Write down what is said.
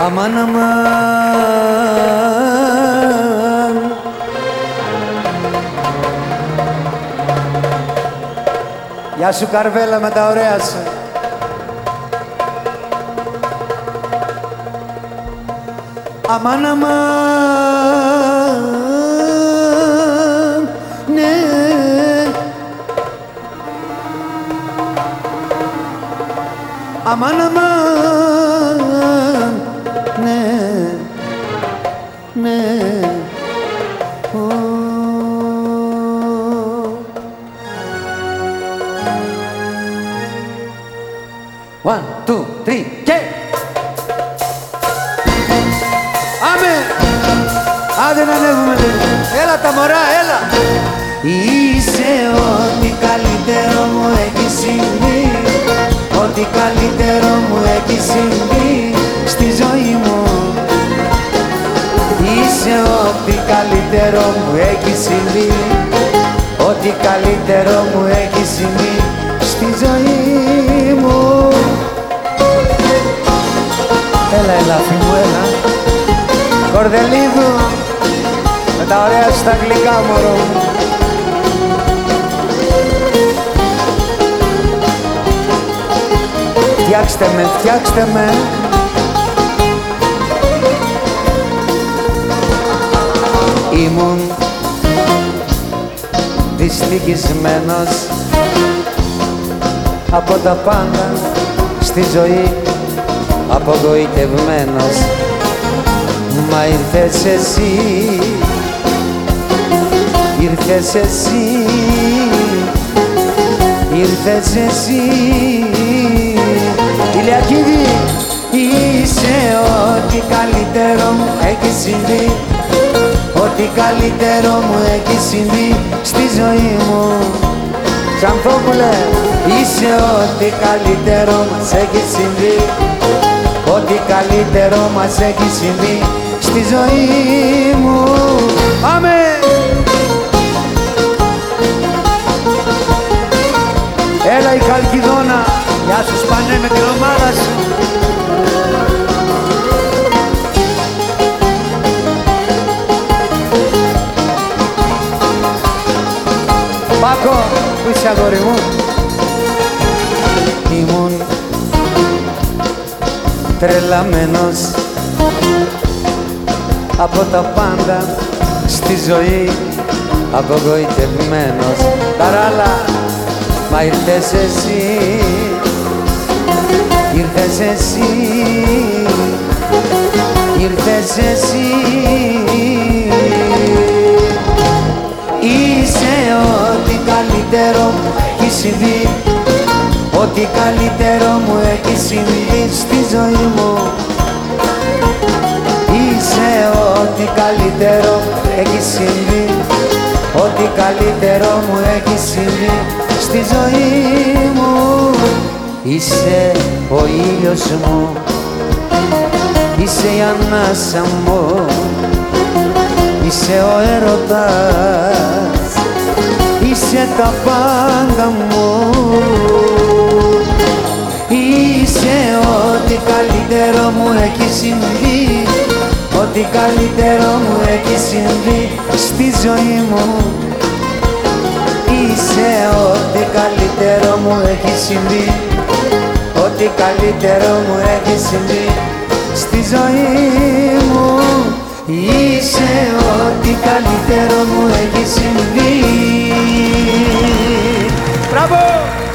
Αμάν, αμάν Γεια σου Καρβέλα με τα ωραία σου. Αμάν, αμάν Ναι. Αμάν, αμάν One, two, three, και! Άμε! Άντε να ανέβουμε λίγο. Έλα τα μωρά, έλα! Είσαι ό,τι καλύτερο μου έχει συμβεί Ό,τι καλύτερο μου έχει συμβεί στη ζωή μου Είσαι ό,τι καλύτερο μου έχει συμβεί Ό,τι καλύτερο μου έχει συμβεί στη ζωή Έλα, ελάφι μου, έλα Κορδελίδου με τα ωραία σου τα αγγλικά, μωρό μου. Φτιάξτε με, φτιάξτε με. Ήμουν δυστυχισμένος από τα πάντα στη ζωή απογοητευμένος. Μα ήρθες εσύ ήρθες εσύ ήρθες εσύ. Ηλιακίδη είσαι ό,τι καλύτερο μου έχει συμβεί. Ό,τι καλύτερο μου έχει συμβεί στη ζωή μου. Ξανθόπουλε, είσαι ό,τι καλύτερο μας έχει συμβεί Ό,τι καλύτερο μας έχει συμβεί στη ζωή μου Άμε! Έλα η Χαλκιδόνα, γεια σου σπανέ με την ομάδα σου Πάκο, που είσαι αγόρι μου; Ήμουν τρελαμένος από τα πάντα στη ζωή απογοητευμένος. Ταράλα, μα ήρθες εσύ ήρθες εσύ ήρθες εσύ. Είσαι ό,τι καλύτερο μου έχει συμβεί Ό,τι καλύτερο μου έχει συμβεί στη ζωή μου. Είσαι ό,τι καλύτερο έχει συμβεί. Ό,τι καλύτερο μου έχει συμβεί στη ζωή μου. Είσαι ο ήλιος μου. Είσαι η ανάσα μου. Είσαι ο έρωτας. Είσαι τα πάντα μου έχει συμβεί. Ό,τι καλύτερο μου έχει συμβεί στη ζωή μου. Είσαι ό,τι καλύτερο μου έχει συμβεί. Ό,τι καλύτερο μου έχει συμβεί στη ζωή μου. Είσαι ό,τι καλύτερο μου έχει συμβεί. Μπράβο!